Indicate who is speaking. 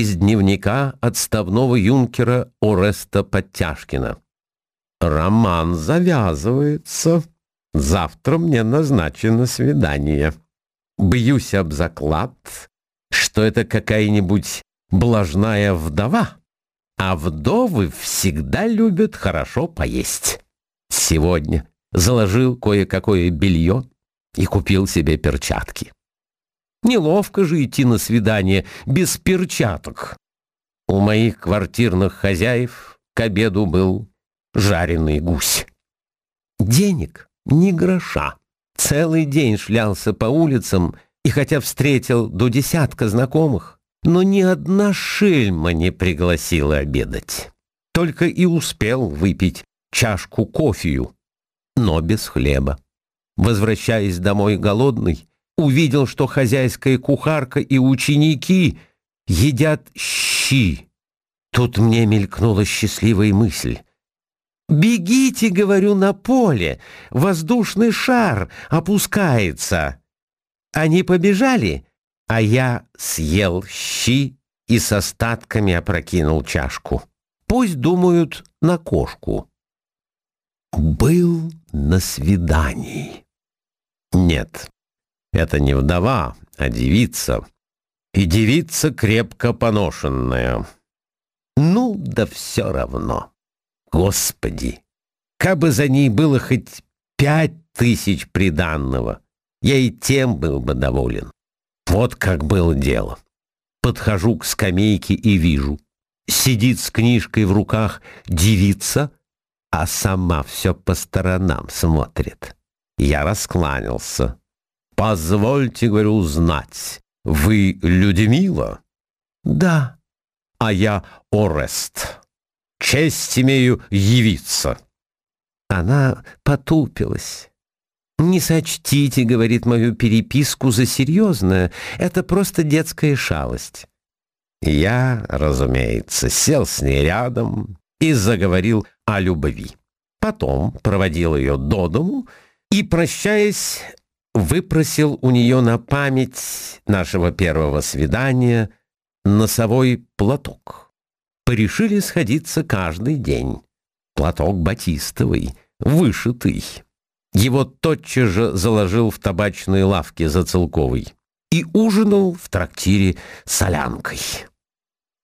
Speaker 1: из дневника отставного юнкера Ореста Подтяжкина. «Роман завязывается. Завтра мне назначено свидание. Бьюсь об заклад, что это какая-нибудь блажная вдова, а вдовы всегда любят хорошо поесть. Сегодня заложил кое-какое белье и купил себе перчатки. Неловко же идти на свидание без перчаток. У моих квартирных хозяев к обеду был жареный гусь. Денег ни гроша. Целый день шлялся по улицам, и хотя встретил до десятка знакомых, но ни одна шельма не пригласила обедать. Только и успел выпить чашку кофею, но без хлеба. Возвращаясь домой голодный, увидел, что хозяйская кухарка и ученики едят щи. Тут мне мелькнула счастливая мысль. «Бегите, — говорю, — на поле, воздушный шар опускается». Они побежали, а я съел щи и с остатками опрокинул чашку. Пусть думают на кошку. Был на свидании. Нет, это не вдова, а девица. И девица крепко поношенная. Ну, да все равно. Господи, как бы за ней было хоть пять тысяч приданного, я и тем был бы доволен. Вот как было дело. Подхожу к скамейке и вижу. Сидит с книжкой в руках девица, а сама все по сторонам смотрит. Я раскланялся. «Позвольте, — говорю, — узнать, вы Людмила?» «Да». «А я Орест. Честь имею явиться». Она потупилась. «Не сочтите, — говорит, — мою переписку за серьезное. Это просто детская шалость». Я, разумеется, сел с ней рядом и заговорил о любви. Потом проводил ее до дому и, прощаясь, выпросил у нее на память нашего первого свидания носовой платок. Порешили сходиться каждый день. Платок батистовый, вышитый. Его тотчас же заложил в табачной лавке за Целковой и ужинал в трактире солянкой.